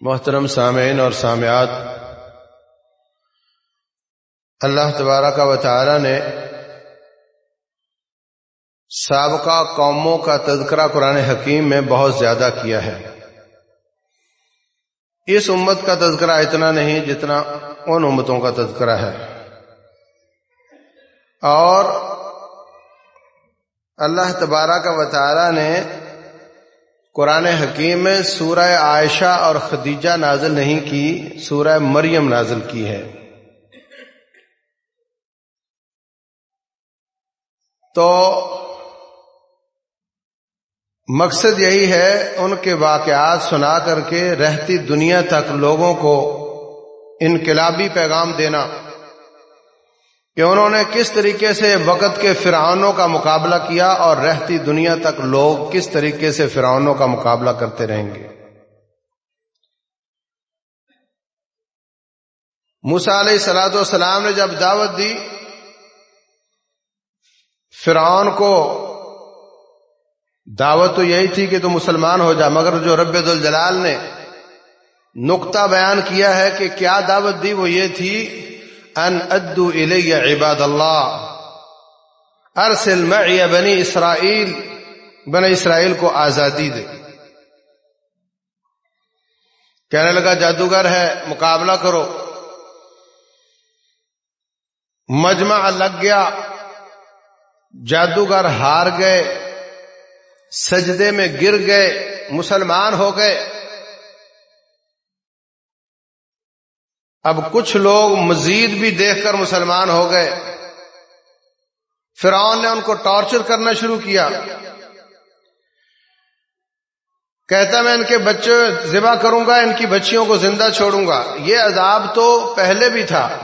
محترم سامعین اور سامعات، اللہ تبارہ کا وطالعہ نے سابقہ قوموں کا تذکرہ قرآن حکیم میں بہت زیادہ کیا ہے۔ اس امت کا تذکرہ اتنا نہیں جتنا ان امتوں کا تذکرہ ہے۔ اور اللہ تبارہ کا وطالعہ نے قرآن حکیم میں سورہ عائشہ اور خدیجہ نازل نہیں کی، سورہ مریم نازل کی ہے۔ تو مقصد یہی ہے، ان کے واقعات سنا کر کے رہتی دنیا تک لوگوں کو انقلابی پیغام دینا۔ کہ انہوں نے کس طریقے سے وقت کے فرعونوں کا مقابلہ کیا اور رہتی دنیا تک لوگ کس طریقے سے فرعونوں کا مقابلہ کرتے رہیں گے۔ موسا علیہ سلاد والسلام نے جب دعوت دی، فرعون کو دعوت تو یہی تھی کہ تو مسلمان ہو جا، مگر جو رب الجلال نے نقطہ بیان کیا ہے کہ کیا دعوت دی وہ یہ تھی ان ادو الی عباد اللہ ارسل معی بنی اسرائیل بنی اسرائیل کو آزادی دے. کہنے لگا، جادوگر ہے، مقابلہ کرو. مجمع لگ گیا. جادوگر ہار گئے. سجدے میں گر گئے، مسلمان ہو گئے. اب کچھ لوگ مزید بھی دیکھ کر مسلمان ہو گئے۔ فرعون نے ان کو ٹارچر کرنا شروع کیا۔ کہتا میں ان کے بچے ذبح کروں گا، ان کی بچیوں کو زندہ چھوڑوں گا۔ یہ عذاب تو پہلے بھی تھا۔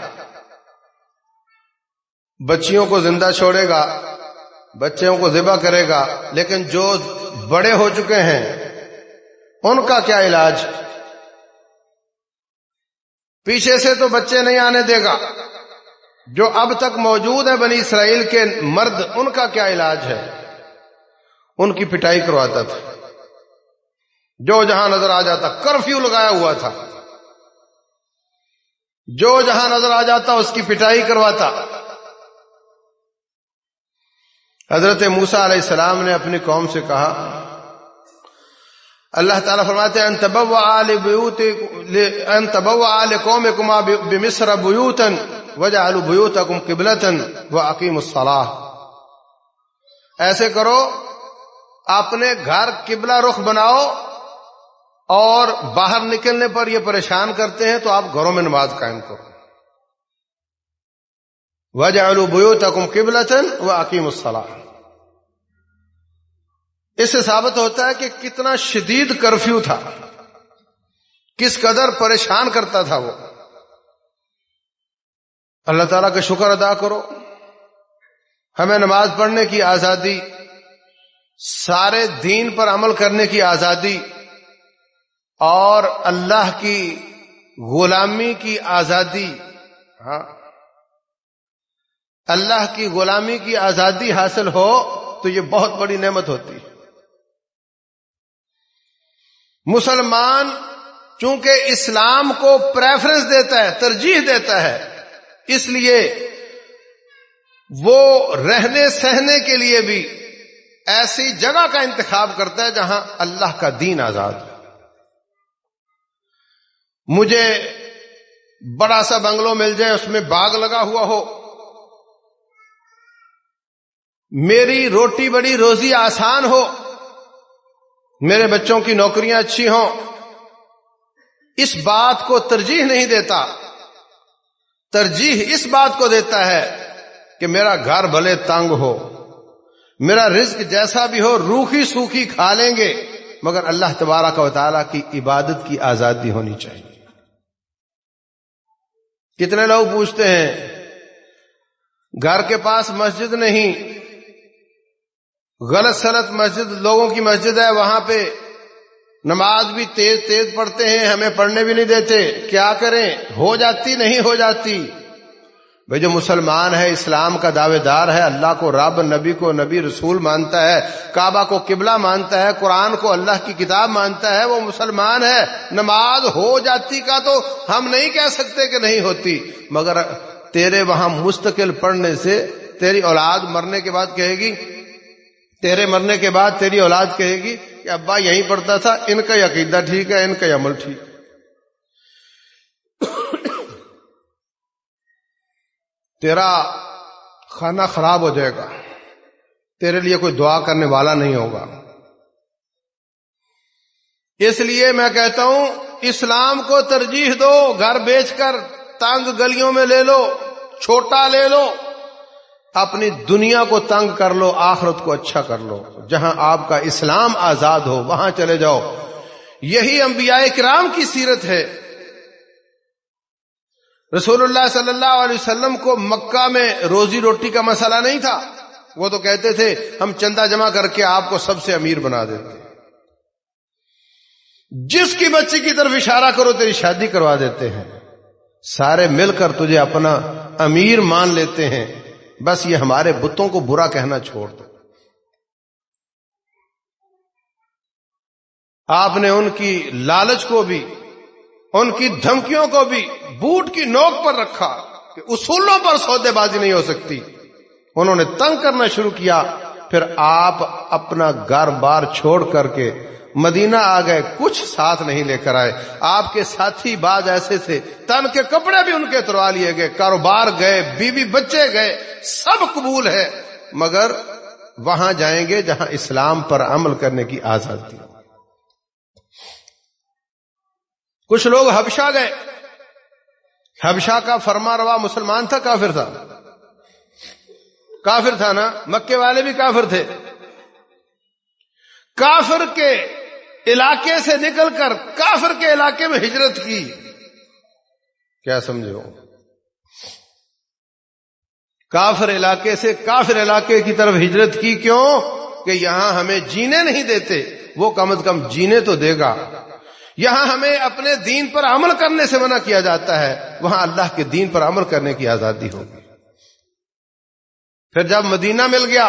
بچیوں کو زندہ چھوڑے گا بچوں کو ذبح کرے گا، لیکن جو بڑے ہو چکے ہیں، ان کا کیا علاج؟ پیچھے سے تو بچے نہیں آنے دے گا۔ جو اب تک موجود ہے بنی اسرائیل کے مرد، ان کا کیا علاج ہے؟ ان کی پٹائی کرواتا تھا۔ جو جہاں نظر آ جاتا، کرفیو لگایا ہوا تھا۔ جو جہاں نظر آ جاتا، اس کی پٹائی کرواتا۔ حضرت موسا علیہ السلام نے اپنی قوم سے کہا اللہ تعالیٰ فرماتے ہیں انتبو آل بیوت انتبو آل قوم کما بمصر بیوتن وجعلوا بیوتکم قبلتن وعقیم الصلاح ایسے کرو، اپنے گھر قبلہ رخ بناؤ اور باہر نکلنے پر یہ پریشان کرتے ہیں تو آپ گھروں میں نماز قائم کرو۔ وجعلوا بیوتکم قبلتن وعقیم الصلاح اس سے ثابت ہوتا ہے کہ کتنا شدید کرفیو تھا۔ کس قدر پریشان کرتا تھا وہ۔ اللہ تعالیٰ کا شکر ادا کرو۔ ہمیں نماز پڑھنے کی آزادی، سارے دین پر عمل کرنے کی آزادی اور اللہ کی غلامی کی آزادی۔ ہاں۔ اللہ کی غلامی کی آزادی حاصل ہو تو یہ بہت بڑی نعمت ہوتی۔ ہے مسلمان چونکہ اسلام کو پریفرنس دیتا ہے، ترجیح دیتا ہے، اس لیے وہ رہنے سہنے کے لیے بھی ایسی جگہ کا انتخاب کرتا ہے جہاں اللہ کا دین آزاد مجھے بڑا سا بنگلو مل جائے، اس میں باغ لگا ہوا ہو۔ میری روٹی بڑی روزی آسان ہو۔ میرے بچوں کی نوکریاں اچھی ہوں، اس بات کو ترجیح نہیں دیتا۔ ترجیح اس بات کو دیتا ہے کہ میرا گھر بھلے تنگ ہو، میرا رزق جیسا بھی ہو روکھی سوکھی کھا لیں گے، مگر اللہ تبارہ کا تعالیٰ کی عبادت کی آزادی ہونی چاہیے۔ کتنے لوگ پوچھتے ہیں، گھر کے پاس مسجد نہیں غلط سلط مسجد، لوگوں کی مسجد ہے، وہاں پہ نماز بھی تیز تیز پڑھتے ہیں، ہمیں پڑھنے بھی نہیں دیتے، کیا کریں؟ ہو جاتی، نہیں ہو جاتی۔ بھائی جو مسلمان ہے، اسلام کا دعوے دار ہے، اللہ کو رب، نبی کو نبی، رسول مانتا ہے، کعبہ کو قبلہ مانتا ہے، قرآن کو اللہ کی کتاب مانتا ہے، وہ مسلمان ہے، نماز ہو جاتی کا تو ہم نہیں کہہ سکتے کہ نہیں ہوتی۔ مگر تیرے وہاں مستقل پڑھنے سے، تیری اولاد مرنے کے بعد کہے گی تیرے مرنے کے بعد تیری اولاد کہے گی کہ ابا یہیں پڑھتا تھا، ان کا عقیدہ ٹھیک ہے، ان کا عمل ٹھیک۔ تیرا کھانا خراب ہو جائے گا، تیرے لیے کوئی دعا کرنے والا نہیں ہوگا۔ اس لیے میں کہتا ہوں، اسلام کو ترجیح دو، گھر بیچ کر تنگ گلیوں میں لے لو، چھوٹا لے لو۔ اپنی دنیا کو تنگ کر لو، آخرت کو اچھا کر لو۔ جہاں آپ کا اسلام آزاد ہو، وہاں چلے جاؤ۔ یہی انبیاء کرام کی سیرت ہے۔ رسول اللہ صلی اللہ علیہ وسلم کو مکہ میں روزی روٹی کا مسئلہ نہیں تھا۔ وہ تو کہتے تھے، ہم چندہ جمع کر کے آپ کو سب سے امیر بنا دیتے۔ جس کی بچی کی طرف اشارہ کرو، تیری شادی کروا دیتے ہیں۔ سارے مل کر تجھے اپنا امیر مان لیتے ہیں۔ بس یہ ہمارے بتوں کو برا کہنا چھوڑ دو۔ آپ نے ان کی لالچ کو بھی، ان کی دھمکیوں کو بھی بوٹ کی نوک پر رکھا کہ اصولوں پر سودے بازی نہیں ہو سکتی۔ انہوں نے تنگ کرنا شروع کیا، پھر آپ اپنا گھر بار چھوڑ کر کے مدینہ آ گئے، کچھ ساتھ نہیں لے کر آئے۔ آپ کے ساتھی بعض ایسے تھے، تن کے کپڑے بھی ان کے اتروا لیے گئے، کاروبار گئے، بیوی بچے گئے۔ سب قبول ہے۔ مگر وہاں جائیں گے جہاں اسلام پر عمل کرنے کی آزادی کچھ لوگ حبشہ گئے۔ حبشہ کا فرما روا مسلمان تھا، کافر تھا۔ کافر تھا نا، مکے والے بھی کافر تھے۔ کافر کے علاقے سے نکل کر کافر کے علاقے میں ہجرت کی۔ کیا سمجھو کافر علاقے سے کافر علاقے کی طرف ہجرت کی کیوں کہ یہاں ہمیں جینے نہیں دیتے؟ وہ کم از کم جینے تو دے گا۔ یہاں ہمیں اپنے دین پر عمل کرنے سے منع کیا جاتا ہے۔ وہاں اللہ کے دین پر عمل کرنے کی آزادی ہوگی۔ پھر جب مدینہ مل گیا،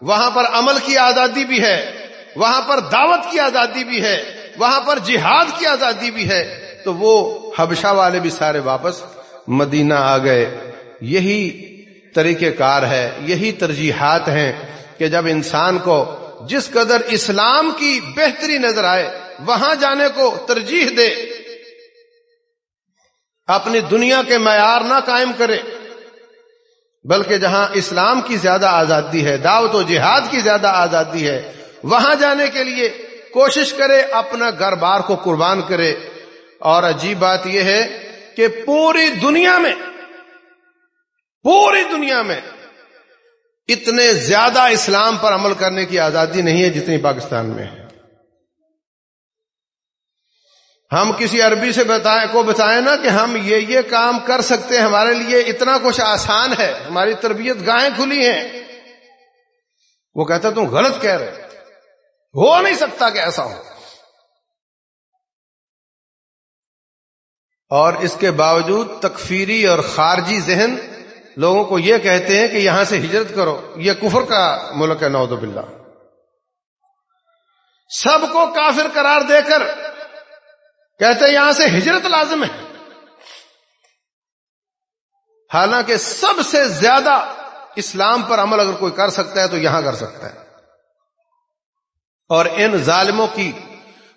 وہاں پر عمل کی آزادی بھی ہے۔ وہاں پر دعوت کی آزادی بھی ہے۔ وہاں پر جہاد کی آزادی بھی ہے۔ تو وہ حبشہ والے بھی سارے واپس مدینہ آ گئے۔ یہی طریقہ کار ہے، یہی ترجیحات ہیں کہ جب انسان کو جس قدر اسلام کی بہتری نظر آئے، وہاں جانے کو ترجیح دے، اپنی دنیا کے معیار نہ قائم کرے، بلکہ جہاں اسلام کی زیادہ آزادی ہے، دعوت و جہاد کی زیادہ آزادی ہے، وہاں جانے کے لیے کوشش کرے، اپنا گھر بار کو قربان کرے۔ اور عجیب بات یہ ہے کہ پوری دنیا میں پوری دنیا میں اتنے زیادہ اسلام پر عمل کرنے کی آزادی نہیں ہے جتنی پاکستان میں ہے۔ ہم کسی عربی سے بتائیں کو بتائیں نا کہ ہم یہ یہ کام کر سکتے ہیں، ہمارے لیے اتنا کچھ آسان ہے، ہماری تربیت گائیں کھلی ہیں۔ وہ کہتا تم غلط کہہ رہے ہو نہیں سکتا کہ ایسا ہو۔ اور اس کے باوجود تکفیری اور خارجی ذہن لوگوں کو یہ کہتے ہیں کہ یہاں سے ہجرت کرو، یہ کفر کا ملک ہے، نعوذ باللہ۔ سب کو کافر قرار دے کر کہتے یہاں سے ہجرت لازم ہے۔ حالانکہ سب سے زیادہ اسلام پر عمل اگر کوئی کر سکتا ہے تو یہاں کر سکتا ہے۔ اور ان ظالموں کی،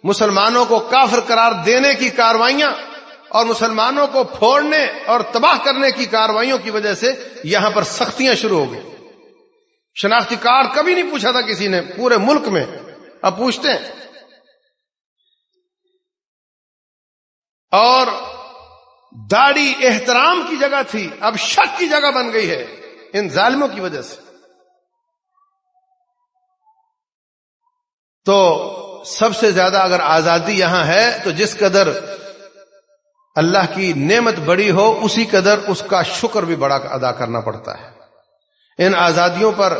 مسلمانوں کو کافر قرار دینے کی کاروائیاں اور مسلمانوں کو پھوڑنے اور تباہ کرنے کی کاروائیوں کی وجہ سے یہاں پر سختیاں شروع ہو گئی۔ شناختی کارڈ کبھی نہیں پوچھا تھا کسی نے، پورے ملک میں۔ اب پوچھتے ہیں۔ اور داڑھی احترام کی جگہ تھی، اب شک کی جگہ بن گئی ہے ان ظالموں کی وجہ سے۔ تو سب سے زیادہ اگر آزادی یہاں ہے تو جس قدر اللہ کی نعمت بڑی ہو، اسی قدر اس کا شکر بھی بڑا ادا کرنا پڑتا ہے۔ ان آزادیوں پر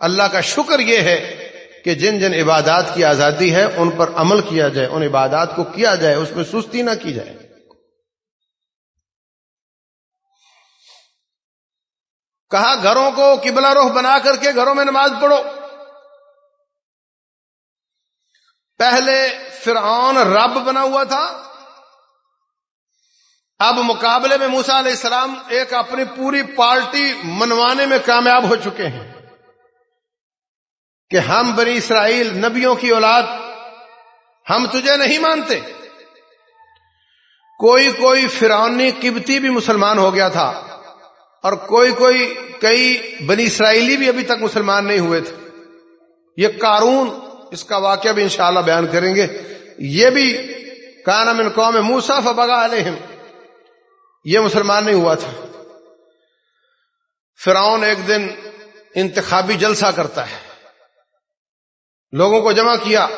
اللہ کا شکر یہ ہے کہ جن جن عبادات کی آزادی ہے، ان پر عمل کیا جائے، ان عبادات کو کیا جائے، اس میں سستی نہ کی جائے۔ کہا، گھروں کو قبلہ روح بنا کر کے گھروں میں نماز پڑھو۔ پہلے فرعون رب بنا ہوا تھا اب مقابلے میں موسا علیہ السلام ایک اپنی پوری پارٹی منوانے میں کامیاب ہو چکے ہیں کہ ہم بنی اسرائیل نبیوں کی اولاد ہم تجھے نہیں مانتے۔ کوئی کوئی فرعونی قبطی بھی مسلمان ہو گیا تھا اور کوئی کوئی کئی بنی اسرائیلی بھی ابھی تک مسلمان نہیں ہوئے تھے۔ یہ قارون اس کا واقعہ بھی انشاءاللہ بیان کریں گے۔ یہ بھی کانا من قوم موسا فبغا علیہم۔ یہ مسلمان نہیں ہوا تھا۔ فرعون ایک دن انتخابی جلسہ کرتا ہے۔ لوگوں کو جمع کیا۔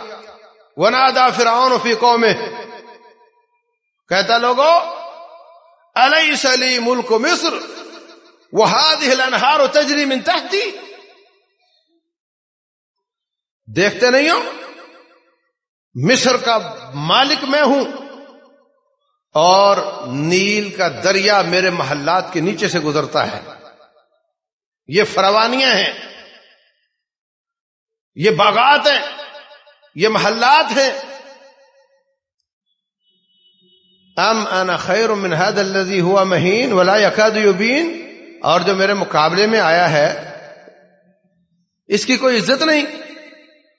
ونادا فرعون فی قوم کہتا لوگو علیہ سلی ملک مصر؟ وہ الانہار و تجری من تحتی دیکھتے نہیں ہو؟ مصر کا مالک میں ہوں۔ اور نیل کا دریا میرے محلات کے نیچے سے گزرتا ہے۔ یہ فروانیاں ہیں۔ یہ باغات ہیں۔ یہ محلات ہیں۔ ام انا خیر من هذا الذي هو مهين ولا يكاد يبين اور جو میرے مقابلے میں آیا ہے، اس کی کوئی عزت نہیں۔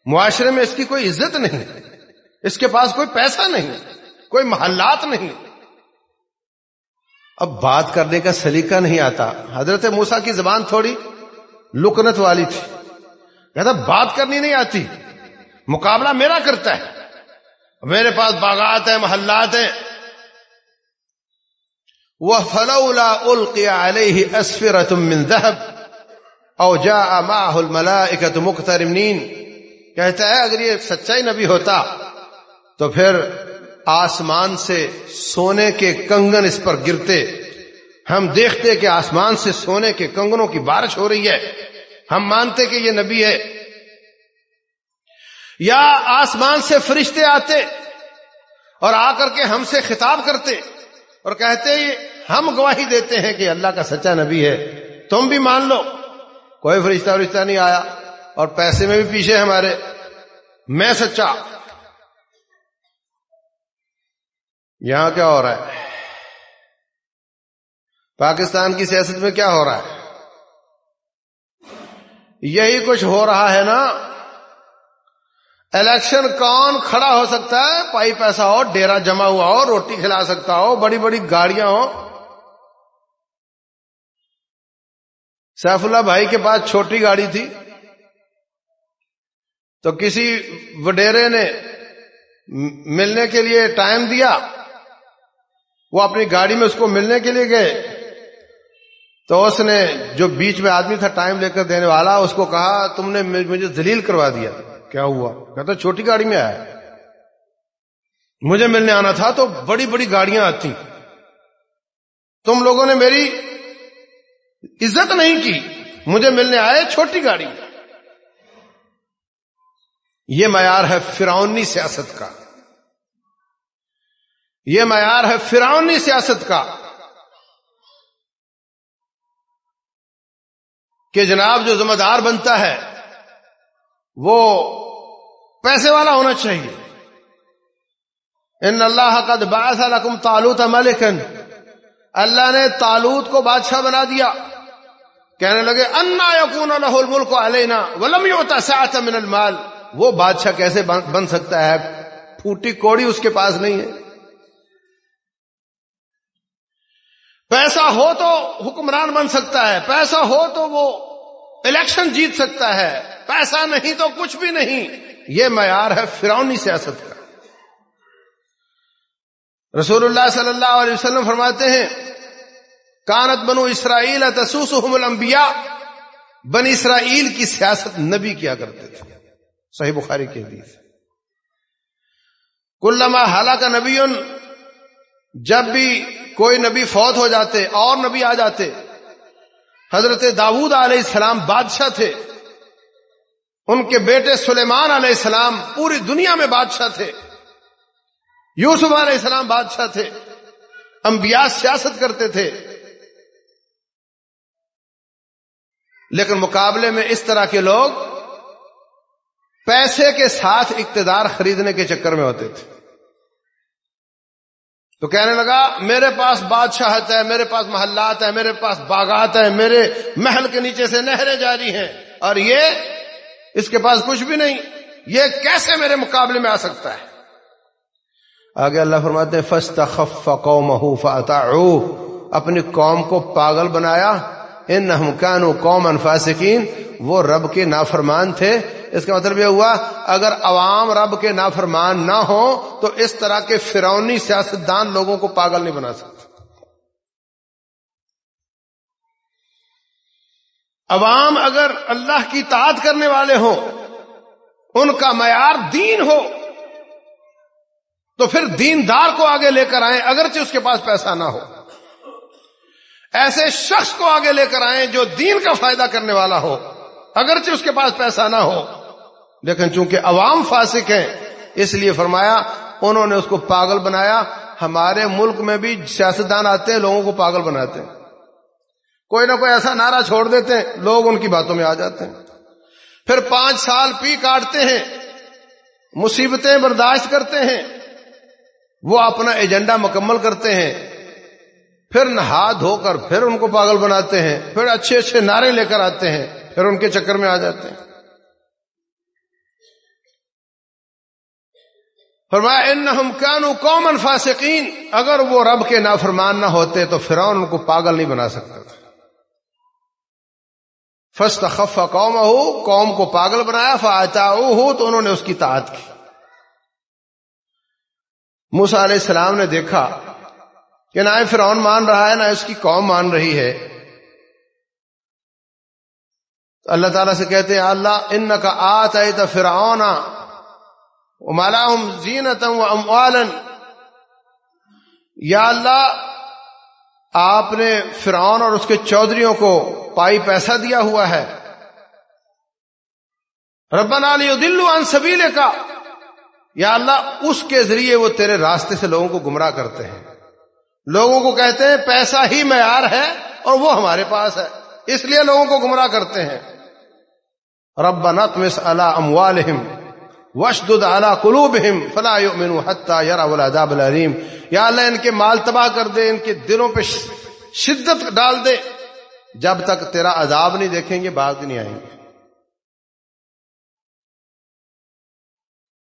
معاشرے میں اس کی کوئی عزت نہیں۔ اس کے پاس کوئی پیسہ نہیں۔ کوئی محلات نہیں۔ اب بات کرنے کا سلیقہ نہیں آتا۔ حضرت موسا کی زبان تھوڑی لکنت والی تھی۔ کہتا بات کرنی نہیں آتی۔ مقابلہ میرا کرتا ہے۔ میرے پاس باغات ہیں، محلات ہیں۔ وہ فلولا القیا علیہ اسفر تم او جا ماہ الملا اکت کہتا ہے، اگر یہ سچائی نبی ہوتا تو پھر آسمان سے سونے کے کنگن اس پر گرتے۔ ہم دیکھتے کہ آسمان سے سونے کے کنگنوں کی بارش ہو رہی ہے۔ ہم مانتے کہ یہ نبی ہے۔ یا آسمان سے فرشتے آتے اور آ کر کے ہم سے خطاب کرتے اور کہتے ہم گواہی دیتے ہیں کہ اللہ کا سچا نبی ہے۔ تم بھی مان لو۔ کوئی فرشتہ فرشتہ نہیں آیا اور پیسے میں بھی پیچھے ہمارے۔ میں سچا۔ یہاں کیا ہو رہا ہے؟ پاکستان کی سیاست میں کیا ہو رہا ہے؟ یہی کچھ ہو رہا ہے نا؟ الیکشن کون کھڑا ہو سکتا ہے؟ پائی پیسہ ہو، ڈیرا جمع ہوا ہو، روٹی کھلا سکتا ہو، بڑی بڑی گاڑیاں ہو سیف اللہ بھائی کے پاس چھوٹی گاڑی تھی۔ تو کسی وڈیرے نے ملنے کے لیے ٹائم دیا۔ وہ اپنی گاڑی میں اس کو ملنے کے لیے گئے۔ تو اس نے جو بیچ میں آدمی تھا ٹائم لے کر دینے والا، اس کو کہا، تم نے مجھے دلیل کروا دیا۔ کیا ہوا؟ کہتا، چھوٹی گاڑی میں آیا۔ مجھے ملنے آنا تھا تو بڑی بڑی گاڑیاں آتی۔ تم لوگوں نے میری عزت نہیں کی۔ مجھے ملنے آئے چھوٹی گاڑی۔ یہ معیار ہے فرونی سیاست کا۔ یہ معیار ہے فرونی سیاست کا کہ جناب جو ذمہ دار بنتا ہے وہ پیسے والا ہونا چاہیے۔ ان اللہ قد بعث لکم تالوت ملکن۔ اللہ نے تالوت کو بادشاہ بنا دیا۔ کہنے لگے، انا یقون له الملک علینا ولم يؤت ساعه من المال۔ وہ بادشاہ کیسے بن سکتا ہے؟ پھوٹی کوڑی اس کے پاس نہیں ہے۔ پیسہ ہو تو حکمران بن سکتا ہے، پیسہ ہو تو وہ الیکشن جیت سکتا ہے، پیسہ نہیں تو کچھ بھی نہیں۔ یہ معیار ہے فرونی سیاست کا۔ رسول اللہ صلی اللہ علیہ وسلم فرماتے ہیں، کانت بنو اسرائیل تسوسهم الانبیاء بن اسرائیل کی سیاست نبی کیا کرتے تھے۔ صحیح بخاری کے حدیث۔ کلما حالہ کا نبی، جب بھی کوئی نبی فوت ہو جاتے اور نبی آ جاتے۔ حضرت داود علیہ السلام بادشاہ تھے۔ ان کے بیٹے سلیمان علیہ السلام پوری دنیا میں بادشاہ تھے۔ یوسف علیہ السلام بادشاہ تھے۔ انبیاء سیاست کرتے تھے۔ لیکن مقابلے میں اس طرح کے لوگ پیسے کے ساتھ اقتدار خریدنے کے چکر میں ہوتے تھے۔ تو کہنے لگا، میرے پاس بادشاہت ہے، میرے پاس محلات ہے میرے پاس باغات ہیں، میرے محل کے نیچے سے نہریں جاری ہیں، اور یہ اس کے پاس کچھ بھی نہیں، یہ کیسے میرے مقابلے میں آ سکتا ہے؟ آگے اللہ فرماتے ہیں فسٹ خف قوم اپنی قوم کو پاگل بنایا ان ہمکان قوم انفاسکین وہ رب کے نافرمان تھے اس کا مطلب یہ ہوا، اگر عوام رب کے نافرمان نہ ہو تو اس طرح کے فرونی سیاستدان لوگوں کو پاگل نہیں بنا سکتے۔ عوام اگر اللہ کی تعداد کرنے والے ہوں، ان کا معیار دین ہو، تو پھر دیندار کو آگے لے کر آئیں، اگرچہ اس کے پاس پیسہ نہ ہو۔ ایسے شخص کو آگے لے کر آئیں جو دین کا فائدہ کرنے والا ہو۔ اگرچہ اس کے پاس پیسہ نہ ہو، لیکن چونکہ عوام فاسق ہیں، اس لیے فرمایا، انہوں نے اس کو پاگل بنایا۔ ہمارے ملک میں بھی سیاستدان آتے ہیں، لوگوں کو پاگل بناتے ہیں۔ کوئی نہ کوئی ایسا نعرہ چھوڑ دیتے ہیں، لوگ ان کی باتوں میں آ جاتے ہیں۔ پھر پانچ سال پی کاٹتے ہیں، مصیبتیں برداشت کرتے ہیں، وہ اپنا ایجنڈا مکمل کرتے ہیں۔ پھر نہا دھو کر پھر ان کو پاگل بناتے ہیں۔ پھر اچھے اچھے نعرے لے کر آتے ہیں۔ پھر ان کے چکر میں آ جاتے ہیں۔ فرمایا ان ہم کانو قومن فاسقین۔ اگر وہ رب کے نافرمان نہ ہوتے تو فرعون ان کو پاگل نہیں بنا سکتا تھا۔ فسٹ خف قوم قوم کو پاگل بنایا فاچا ہو تو انہوں نے اس کی تعداد کی۔ موسا علیہ السلام نے دیکھا کہ نہ فرعون مان رہا ہے، نہ اس کی قوم مان رہی ہے۔ اللہ تعالیٰ سے کہتے ہیں، اللہ ان کا آت آئی تو فرعون مالا زینت اموالن یا اللہ، آپ نے فرعون اور اس کے چودھریوں کو پائی پیسہ دیا ہوا ہے۔ ربنا علی دلو ان سبیلے کا یا اللہ، اس کے ذریعے وہ تیرے راستے سے لوگوں کو گمراہ کرتے ہیں۔ لوگوں کو کہتے ہیں، پیسہ ہی معیار ہے اور وہ ہمارے پاس ہے۔ اس لیے لوگوں کو گمراہ کرتے ہیں۔ رب نتمس اللہ اموالہم وشد اعلی قلوبہم فلا یؤمنوا حتى يروا العذاب العلیم یا اللہ، ان کے مال تباہ کر دے، ان کے دلوں پہ شدت ڈال دے۔ جب تک تیرا عذاب نہیں دیکھیں گے، بعد نہیں آئیں گے۔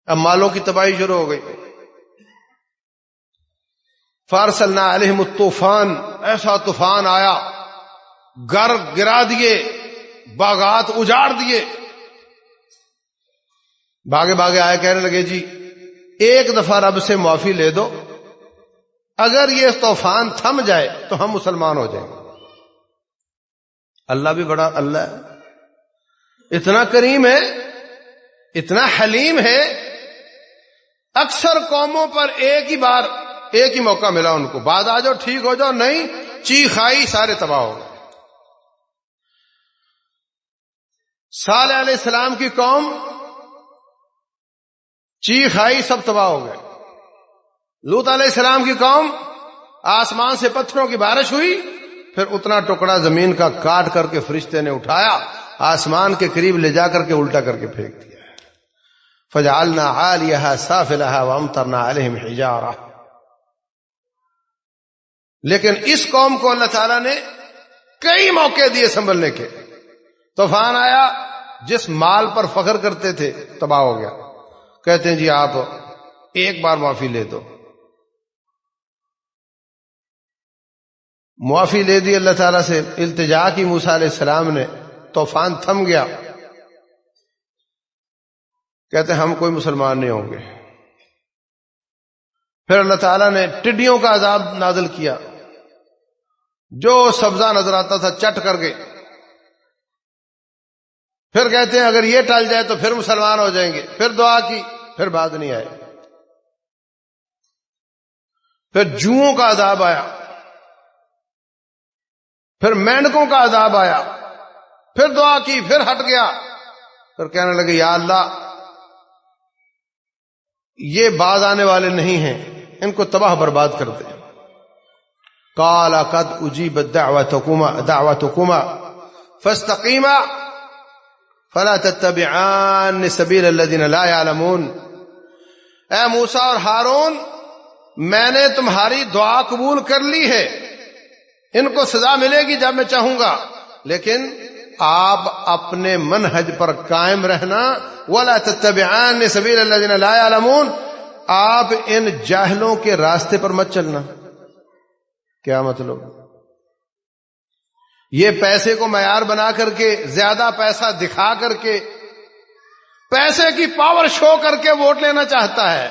اب مالوں کی تباہی شروع ہو گئی۔ فارسل علیہم الطوفان، ایسا طوفان آیا گر گرا دیے۔ باغات اجاڑ دیے۔ باغے باغے آئے کہنے لگے جی ایک دفعہ رب سے معافی لے دو۔ اگر یہ طوفان تھم جائے تو ہم مسلمان ہو جائیں۔ گے اللہ بھی بڑا اللہ ہے۔ اتنا کریم ہے، اتنا حلیم ہے۔ اکثر قوموں پر ایک ہی بار، ایک ہی موقع ملا ان کو۔ بعد آ جاؤ، ٹھیک ہو جاؤ، نہیں چیخ آئی سارے تباہ ہو گئے۔ سال علیہ السلام کی قوم، چیخ آئی، سب تباہ ہو گئے۔ لوت علیہ السلام کی قوم، آسمان سے پتھروں کی بارش ہوئی، پھر اتنا ٹکڑا زمین کا کاٹ کر کے فرشتے نے اٹھایا، آسمان کے قریب لے جا کر کے الٹا کر کے پھینک دیا۔ فجعلنا عالیہا سافلہا وامترنا علیہم حجارہ۔ لیکن اس قوم کو اللہ تعالیٰ نے کئی موقع دیے سنبھلنے کے۔ طوفان آیا، جس مال پر فخر کرتے تھے، تباہ ہو گیا۔ کہتے ہیں جی آپ ایک بار معافی لے دو۔ معافی لے دی، اللہ تعالیٰ سے التجا کی۔ موسا علیہ السلام نے، طوفان تھم گیا۔ کہتے ہیں، ہم کوئی مسلمان نہیں ہوں گے۔ پھر اللہ تعالیٰ نے ٹڈیوں کا عذاب نازل کیا۔ جو سبزہ نظر آتا تھا، چٹ کر کے پھر کہتے ہیں اگر یہ ٹل جائے تو پھر مسلمان ہو جائیں گے۔ پھر دعا کی، پھر بات نہیں آئے۔ پھر جوؤں کا عذاب آیا۔ پھر مینڈکوں کا عذاب آیا۔ پھر دعا کی، پھر ہٹ گیا۔ پھر کہنے لگے، یا اللہ، یہ باز آنے والے نہیں ہیں۔ ان کو تباہ برباد کر دیں۔ کالا قد اجیب دعوت حکومت دعوت حکومت فستقیما فلا تتبعان سبیل الذین لا يعلمون اے موسا اور ہارون، میں نے تمہاری دعا قبول کر لی ہے۔ ان کو سزا ملے گی جب میں چاہوں گا۔ لیکن آپ اپنے منہج پر قائم رہنا۔ ولا تتبعان سبیل الذین لا يعلمون آپ ان جاہلوں کے راستے پر مت چلنا۔ کیا مطلب؟ یہ پیسے کو معیار بنا کر کے، زیادہ پیسہ دکھا کر کے، پیسے کی پاور شو کر کے ووٹ لینا چاہتا ہے۔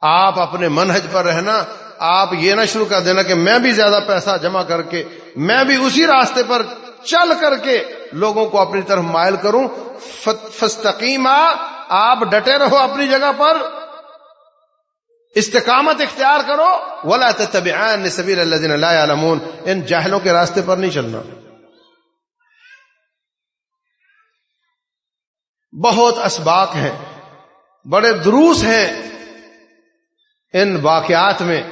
آپ اپنے منہج پر رہنا، آپ یہ نہ شروع کر دینا کہ میں بھی زیادہ پیسہ جمع کر کے، میں بھی اسی راستے پر چل کر کے لوگوں کو اپنی طرف مائل کروں۔ فستقیمہ آپ ڈٹے رہو اپنی جگہ پر۔ استقامت اختیار کرو، ولا تتبعان سبیل الذين لا يعلمون۔ ان جاہلوں کے راستے پر نہیں چلنا۔ بہت اسباق ہیں، بڑے دروس ہیں ان واقعات میں،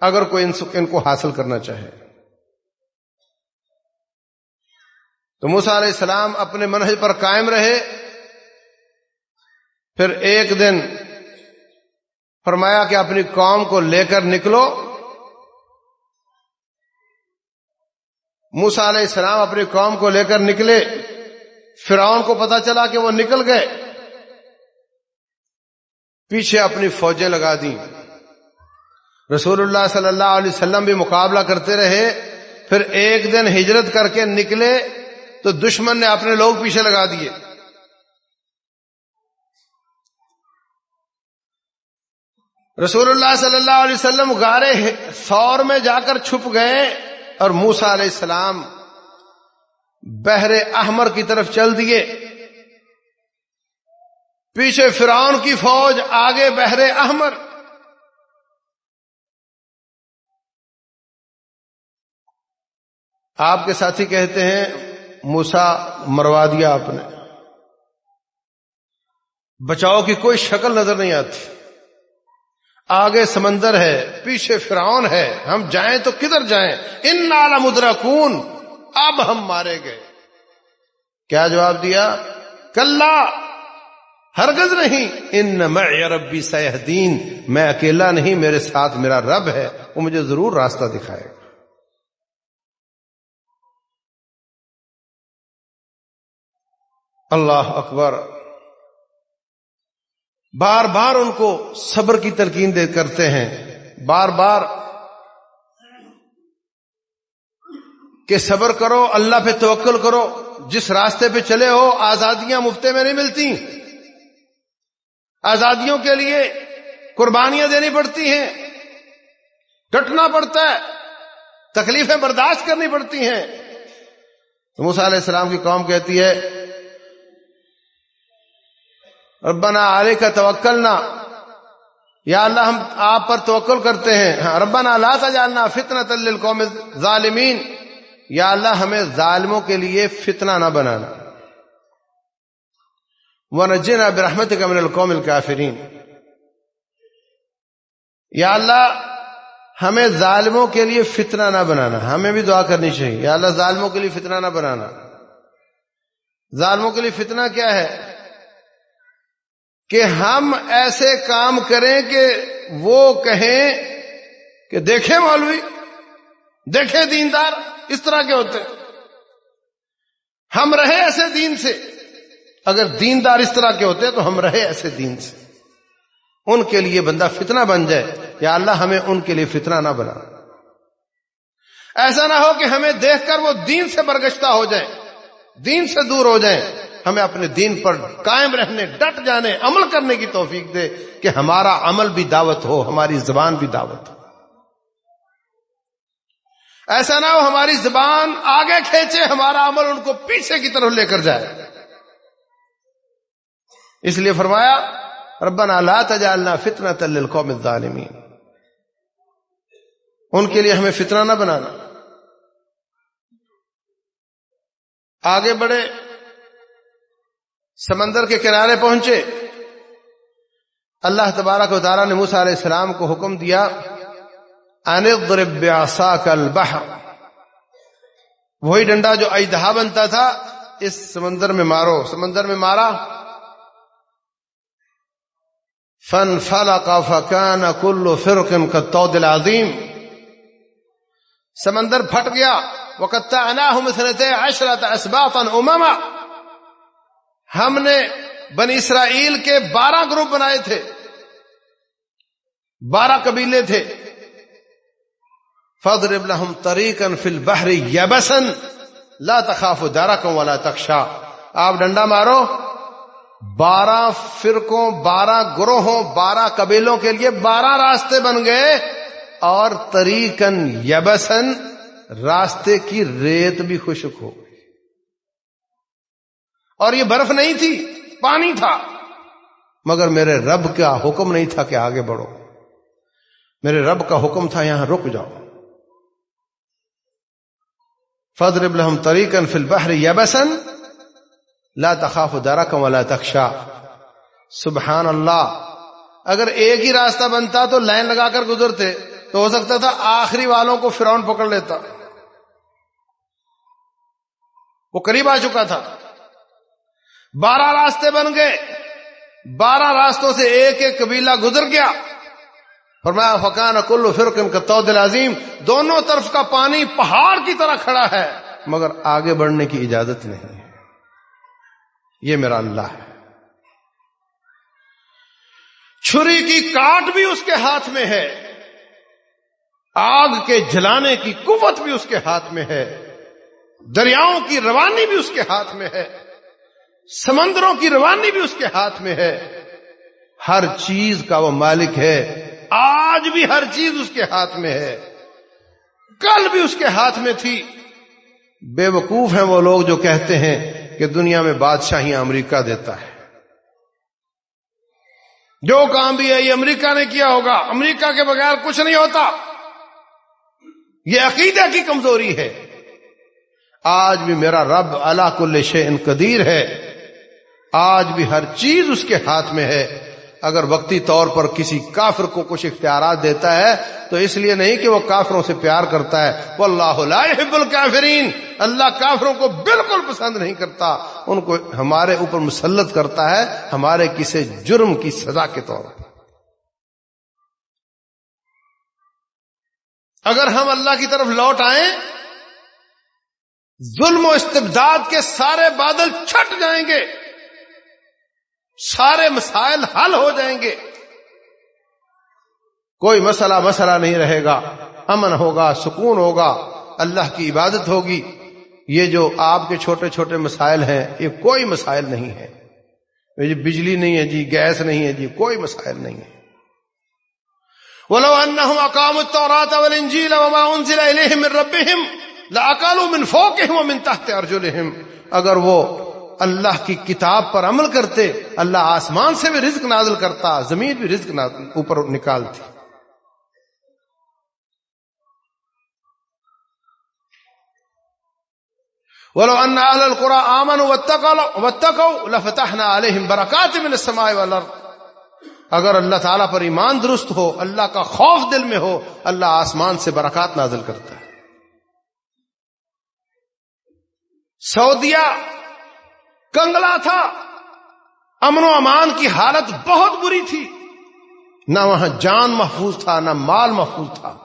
اگر کوئی ان کو حاصل کرنا چاہے۔ تو موسا علیہ السلام اپنے منہج پر قائم رہے، پھر ایک دن فرمایا کہ اپنی قوم کو لے کر نکلو۔ موسا علیہ السلام اپنی قوم کو لے کر نکلے۔ فرعون کو پتا چلا کہ وہ نکل گئے۔ پیچھے اپنی فوجیں لگا دیں۔ رسول اللہ صلی اللہ علیہ وسلم بھی مقابلہ کرتے رہے۔ پھر ایک دن ہجرت کر کے نکلے تو دشمن نے اپنے لوگ پیچھے لگا دیے۔ رسول اللہ صلی اللہ علیہ وسلم گارے سور میں جا کر چھپ گئے اور موسا علیہ السلام بحر احمر کی طرف چل دیے۔ پیچھے فرعون کی فوج، آگے بحر احمر۔ آپ کے ساتھی کہتے ہیں موسا مروا دیا آپ نے۔ بچاؤ کی کوئی شکل نظر نہیں آتی۔ آگے سمندر ہے، پیچھے فرعون ہے، ہم جائیں تو کدھر جائیں؟ ان نالا مدرا کون اب ہم مارے گئے۔ کیا جواب دیا؟ کل ہرگز نہیں۔ ان میں ربی سیاحدین میں اکیلا نہیں، میرے ساتھ میرا رب ہے، وہ مجھے ضرور راستہ دکھائے گا۔ اللہ اکبر۔ بار بار ان کو صبر کی تلقین دے کرتے ہیں۔ بار بار کہ صبر کرو، اللہ پہ توکل کرو۔ جس راستے پہ چلے ہو، آزادیاں مفتے میں نہیں ملتی۔ آزادیوں کے لیے قربانیاں دینی پڑتی ہیں۔ ڈٹنا پڑتا ہے۔ تکلیفیں برداشت کرنی پڑتی ہیں۔ تو موسیٰ علیہ السلام کی قوم کہتی ہے ربنا علیہ کا توکلنا۔ یا اللہ، ہم آپ پر توکل کرتے ہیں۔ ہاں، ربنا لا تجعلنا فتنة للقوم ظالمین یا اللہ، ہمیں ظالموں کے لیے فتنہ نہ بنانا۔ ونجنا برحمتك من القوم الكافرین۔ یا اللہ، ہمیں ظالموں کے لیے فتنہ نہ بنانا۔ ہمیں بھی دعا کرنی چاہیے۔ یا اللہ، ظالموں کے لیے فتنہ نہ بنانا۔ ظالموں کے لیے فتنہ کیا ہے؟ کہ ہم ایسے کام کریں کہ وہ کہیں کہ دیکھیں مولوی، دیکھیں دیندار، اس طرح کے ہوتے۔ ہم رہے ایسے دین سے۔ اگر دیندار اس طرح کے ہوتے تو ہم رہے ایسے دین سے۔ ان کے لیے بندہ فتنہ بن جائے، یا اللہ ہمیں ان کے لیے فتنہ نہ بنا۔ ایسا نہ ہو کہ ہمیں دیکھ کر وہ دین سے برگشتہ ہو جائیں، دین سے دور ہو جائیں۔ ہمیں اپنے دین پر قائم رہنے، ڈٹ جانے، عمل کرنے کی توفیق دے کہ ہمارا عمل بھی دعوت ہو، ہماری زبان بھی دعوت ہو۔ ایسا نہ ہو ہماری زبان آگے کھینچے، ہمارا عمل ان کو پیچھے کی طرف لے کر جائے۔ اس لیے فرمایا، ربنا لا تجعلنا فتنة للقوم الظالمین ان کے لیے ہمیں فتنہ نہ بنانا۔ آگے بڑھے سمندر کے کنارے پہنچے۔ اللہ تبارک و تعالیٰ نے موسا علیہ السلام کو حکم دیا انضرب بعصاك البحر وہی ڈنڈا جو اجدہا بنتا تھا، اس سمندر میں مارو۔ سمندر میں مارا۔ فن فلا کا فقان کلو فرقن کا عظیم سمندر پھٹ گیا۔ وقت عشرت اسباط امما۔ ہم نے بن اسرائیل کے بارہ گروپ بنائے تھے۔ بارہ قبیلے تھے۔ فضر ابلحم تریقن فل بحری یبسن لا تخاف دارکم ولا تخشا۔ آپ ڈنڈا مارو۔ بارہ فرقوں، بارہ گروہوں، بارہ قبیلوں کے لیے بارہ راستے بن گئے اور تریقن یبسن راستے کی ریت بھی خشک ہو۔ گئی اور یہ برف نہیں تھی، پانی تھا۔ مگر میرے رب کا حکم نہیں تھا کہ آگے بڑھو۔ میرے رب کا حکم تھا یہاں رک جاؤ۔ فضر ابلحم تریقن فل بحر یبسن لا تخاف درکم ولا تخشا سبحان اللہ، اگر ایک ہی راستہ بنتا تو لائن لگا کر گزرتے، تو ہو سکتا تھا آخری والوں کو فرون پکڑ لیتا۔ وہ قریب آ چکا تھا۔ بارہ راستے بن گئے۔ بارہ راستوں سے ایک ایک قبیلہ گزر گیا۔ فرمایا فقان کلو فرقن کا تودل عظیم دونوں طرف کا پانی پہاڑ کی طرح کھڑا ہے، مگر آگے بڑھنے کی اجازت نہیں۔ ہے یہ میرا اللہ ہے۔ چھری کی کاٹ بھی اس کے ہاتھ میں ہے۔ آگ کے جلانے کی قوت بھی اس کے ہاتھ میں ہے۔ دریاؤں کی روانی بھی اس کے ہاتھ میں ہے۔ سمندروں کی روانی بھی اس کے ہاتھ میں ہے۔ ہر چیز کا وہ مالک ہے۔ آج بھی ہر چیز اس کے ہاتھ میں ہے۔ کل بھی اس کے ہاتھ میں تھی۔ بے وقوف ہیں وہ لوگ جو کہتے ہیں کہ دنیا میں بادشاہی امریکہ دیتا ہے۔ جو کام بھی ہے، یہ امریکہ نے کیا ہوگا۔ امریکہ کے بغیر کچھ نہیں ہوتا۔ یہ عقیدہ کی کمزوری ہے۔ آج بھی میرا رب اللہ کل ان قدیر ہے۔ آج بھی ہر چیز اس کے ہاتھ میں ہے۔ اگر وقتی طور پر کسی کافر کو کچھ اختیارات دیتا ہے، تو اس لیے نہیں کہ وہ کافروں سے پیار کرتا ہے۔ وہ اللہ حب الکافرین۔ اللہ کافروں کو بالکل پسند نہیں کرتا۔ ان کو ہمارے اوپر مسلط کرتا ہے، ہمارے کسی جرم کی سزا کے طور پر۔ اگر ہم اللہ کی طرف لوٹ آئیں، ظلم و استبداد کے سارے بادل چھٹ جائیں گے۔ سارے مسائل حل ہو جائیں گے۔ کوئی مسئلہ مسئلہ نہیں رہے گا۔ امن ہوگا، سکون ہوگا، اللہ کی عبادت ہوگی۔ یہ جو آپ کے چھوٹے چھوٹے مسائل ہیں، یہ کوئی مسائل نہیں ہے جی بجلی نہیں ہے جی گیس نہیں ہے جی کوئی مسائل نہیں ہے۔ ولو انهم اقاموا التوراة والانجيل وما انزل اليهم من ربهم لاكلوا من فوقهم ومن تحت ارجلهم اگر وہ اللہ کی کتاب پر عمل کرتے، اللہ آسمان سے بھی رزق نازل کرتا، زمین بھی رزق اوپر نکالتی۔ ولو ان اهل القرى امنوا واتقوا واتقوا لفتحنا عليهم بركات من السماء والارض۔ اگر اللہ تعالیٰ پر ایمان درست ہو، اللہ کا خوف دل میں ہو، اللہ آسمان سے برکات نازل کرتا ہے۔ سعودیہ کنگلا تھا۔ امن و امان کی حالت بہت بری تھی۔ نہ وہاں جان محفوظ تھا، نہ مال محفوظ تھا۔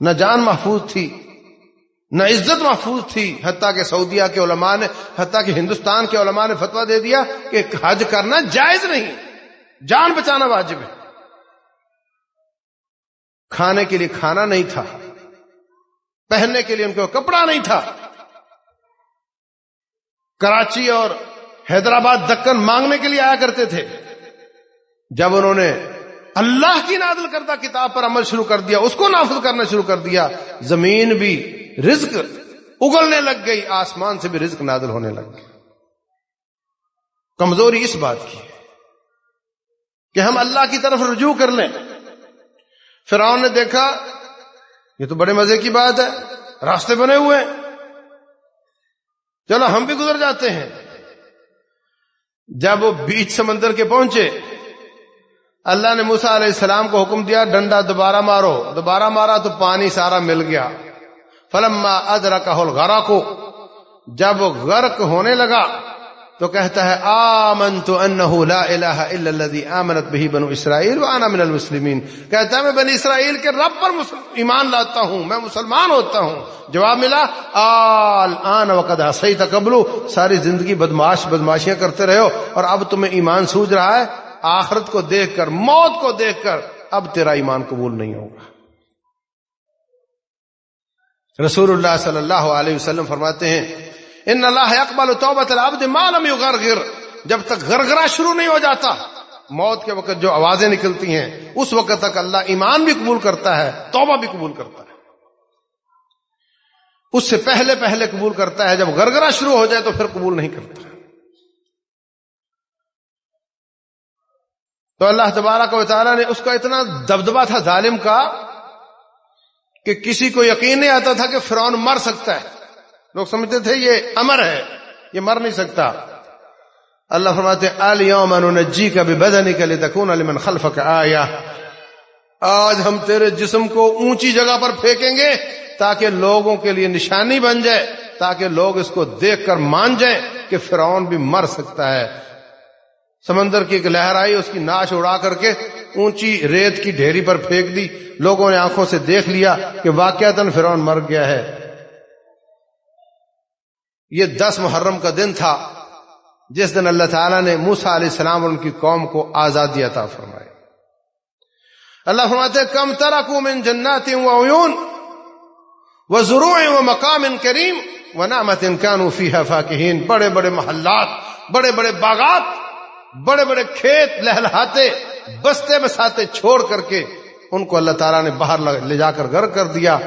نہ جان محفوظ تھی، نہ عزت محفوظ تھی۔ حتیٰ کہ سعودیہ کے علماء نے، حتیٰ کہ ہندوستان کے علماء نے فتوا دے دیا کہ حج کرنا جائز نہیں۔ جان بچانا واجب ہے۔ کھانے کے لیے کھانا نہیں تھا۔ پہننے کے لیے ان کو کپڑا نہیں تھا۔ کراچی اور حیدرآباد دکن مانگنے کے لیے آیا کرتے تھے۔ جب انہوں نے اللہ کی نازل کردہ کتاب پر عمل شروع کر دیا، اس کو نافذ کرنا شروع کر دیا، زمین بھی رزق اگلنے لگ گئی، آسمان سے بھی رزق نازل ہونے لگ گئی۔ کمزوری اس بات کی کہ ہم اللہ کی طرف رجوع کر لیں۔ فرعون نے دیکھا، یہ تو بڑے مزے کی بات ہے، راستے بنے ہوئے ہیں۔ چلو ہم بھی گزر جاتے ہیں۔ جب وہ بیچ سمندر کے پہنچے، اللہ نے موسا علیہ السلام کو حکم دیا، ڈنڈا دوبارہ مارو، دوبارہ مارا تو پانی سارا مل گیا۔ فلما ادرا کا ہول کو جب غرق ہونے لگا تو کہتا ہے، آمنت انه لا الہ الا الذي آمنت به بنو اسرائیل وانا من المسلمین. کہتا ہے، میں بنی اسرائیل کے رب پر ایمان لاتا ہوں، میں مسلمان ہوتا ہوں. جواب ملا، آل آن وقد عصیت قبل ساری زندگی بدماش بدماشیاں کرتے رہے ہو اور اب تمہیں ایمان سوج رہا ہے، آخرت کو دیکھ کر، موت کو دیکھ کر، اب تیرا ایمان قبول نہیں ہوگا. رسول اللہ صلی اللہ علیہ وسلم فرماتے ہیں ان اللہ اقبال توبت العبد ما لم جب تک غرغرا شروع نہیں ہو جاتا، موت کے وقت جو آوازیں نکلتی ہیں، اس وقت تک اللہ ایمان بھی قبول کرتا ہے، توبہ بھی قبول کرتا ہے۔ اس سے پہلے پہلے قبول کرتا ہے، جب گرگرا شروع ہو جائے تو پھر قبول نہیں کرتا۔ تو اللہ تبارہ کو تعالیٰ نے اس کا اتنا دبدبا تھا ظالم کا، کہ کسی کو یقین نہیں آتا تھا کہ فرعون مر سکتا ہے۔ لوگ سمجھتے تھے یہ امر ہے، یہ مر نہیں سکتا۔ اللہ فرماتے نجی کا بھی بدا نکلے تکون علی خلف کا آیا آج ہم تیرے جسم کو اونچی جگہ پر پھینکیں گے تاکہ لوگوں کے لیے نشانی بن جائے، تاکہ لوگ اس کو دیکھ کر مان جائیں کہ فرعون بھی مر سکتا ہے۔ سمندر کی ایک لہر آئی، اس کی ناش اڑا کر کے اونچی ریت کی ڈھیری پر پھینک دی۔ لوگوں نے آنکھوں سے دیکھ لیا کہ واقعات فرعون مر گیا ہے۔ یہ دس محرم کا دن تھا جس دن اللہ تعالیٰ نے موسا علیہ السلام اور ان کی قوم کو آزادی عطا فرمائے اللہ فرماتے کم ترکو من جنات و عیون و ضرور و مقام ان کریم و نامت انکان فیحا فاکہین۔ بڑے بڑے محلات، بڑے بڑے باغات، بڑے بڑے کھیت لہلاتے بستے بساتے چھوڑ کر کے ان کو اللہ تعالیٰ نے باہر لے جا کر گھر کر دیا۔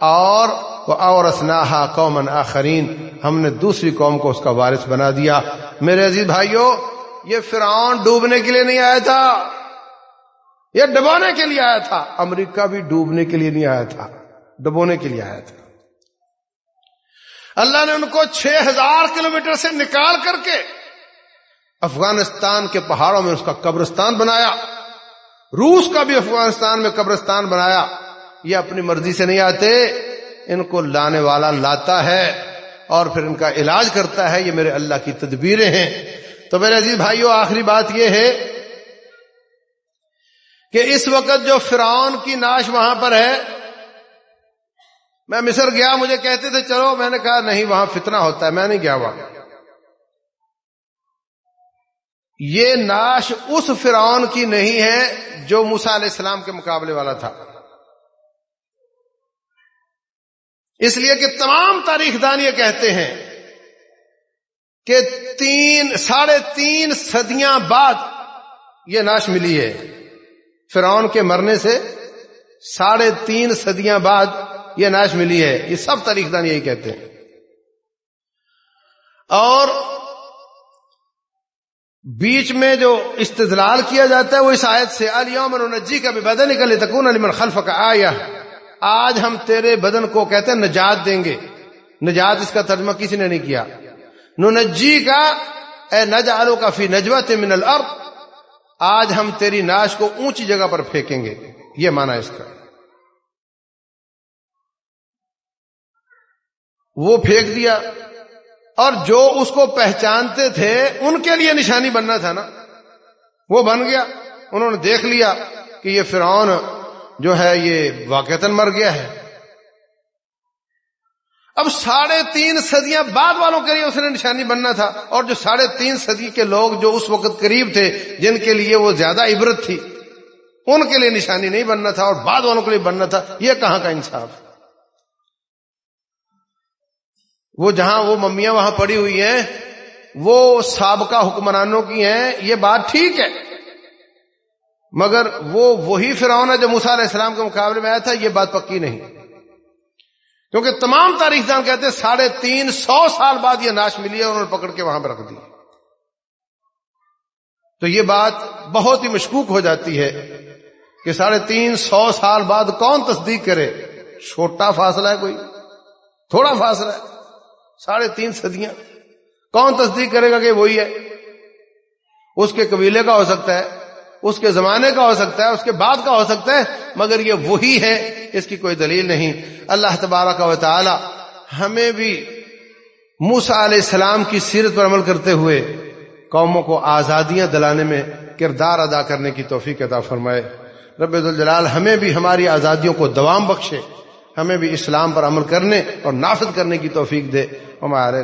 اور اور اسناحا قومن آخرین ہم نے دوسری قوم کو اس کا وارث بنا دیا۔ میرے عزیز بھائیوں یہ فرعون ڈوبنے کے لیے نہیں آیا تھا۔ یہ ڈبونے کے لیے آیا تھا۔ امریکہ بھی ڈوبنے کے لیے نہیں آیا تھا۔ ڈبونے کے لیے آیا تھا۔ اللہ نے ان کو چھ ہزار کلو سے نکال کر کے افغانستان کے پہاڑوں میں اس کا قبرستان بنایا۔ روس کا بھی افغانستان میں قبرستان بنایا۔ یہ اپنی مرضی سے نہیں آتے۔ ان کو لانے والا لاتا ہے اور پھر ان کا علاج کرتا ہے، یہ میرے اللہ کی تدبیریں ہیں۔ تو میرے عزیز بھائیوں آخری بات یہ ہے کہ اس وقت جو فرعون کی ناش وہاں پر ہے، میں مصر گیا، مجھے کہتے تھے، چلو، میں نے کہا، نہیں، وہاں فتنہ ہوتا ہے، میں نہیں گیا وہاں۔ یہ ناش اس فرعون کی نہیں ہے جو موسا علیہ السلام کے مقابلے والا تھا۔ اس لیے کہ تمام تاریخ دان یہ کہتے ہیں کہ تین، ساڑھے تین صدیاں بعد یہ ناش ملی ہے۔ فرعون کے مرنے سے ساڑھے تین صدیاں بعد یہ ناش ملی ہے۔ یہ سب تاریخ دان یہی کہتے ہیں۔ اور بیچ میں جو استدلال کیا جاتا ہے وہ اس آیت سے علیوم نجی کا بھی بدن نکلے تکون علی من خلف کا آیا آج ہم تیرے بدن کو کہتے ہیں نجات دیں گے۔ نجات اس کا ترجمہ کسی نے نہیں کیا۔ نجی کا اے نجالو کا فی نجوت من الارض۔ آج ہم تیری ناش کو اونچی جگہ پر پھینکیں گے۔ یہ مانا اس کا۔ وہ پھینک دیا۔ اور جو اس کو پہچانتے تھے، ان کے لیے نشانی بننا تھا نا۔ وہ بن گیا۔ انہوں نے دیکھ لیا کہ یہ فرعون جو ہے یہ واقعتاً مر گیا ہے۔ اب ساڑھے تین صدیاں بعد والوں کے لیے اس نے نشانی بننا تھا اور جو ساڑھے تین صدی کے لوگ جو اس وقت قریب تھے، جن کے لیے وہ زیادہ عبرت تھی، ان کے لیے نشانی نہیں بننا تھا اور بعد والوں کے لیے بننا تھا۔ یہ کہاں کا انصاف؟ وہ جہاں وہ ممیاں وہاں پڑی ہوئی ہیں، وہ سابقہ حکمرانوں کی ہیں، یہ بات ٹھیک ہے۔ مگر وہ وہی فرعون ہے جو موسا علیہ السلام کے مقابلے میں آیا تھا، یہ بات پکی نہیں۔ کیونکہ تمام تاریخ دان کہتے ہیں ساڑھے تین سو سال بعد یہ ناش ملی ہے انہوں نے پکڑ کے وہاں پہ رکھ دی۔ تو یہ بات بہت ہی مشکوک ہو جاتی ہے کہ ساڑھے تین سو سال بعد کون تصدیق کرے۔ چھوٹا فاصلہ ہے کوئی، تھوڑا فاصلہ ہے۔ ساڑھے تین صدیاں۔ کون تصدیق کرے گا کہ وہی ہے؟ اس کے قبیلے کا ہو سکتا ہے۔ اس کے زمانے کا ہو سکتا ہے، اس کے بعد کا ہو سکتا ہے، مگر یہ وہی ہے، اس کی کوئی دلیل نہیں۔ اللہ تبارہ کا تعالی ہمیں بھی موسا علیہ السلام کی سیرت پر عمل کرتے ہوئے قوموں کو آزادیاں دلانے میں کردار ادا کرنے کی توفیق عطا فرمائے۔ رب الجلال ہمیں بھی ہماری آزادیوں کو دوام بخشے، ہمیں بھی اسلام پر عمل کرنے اور نافذ کرنے کی توفیق دے۔ ہمارے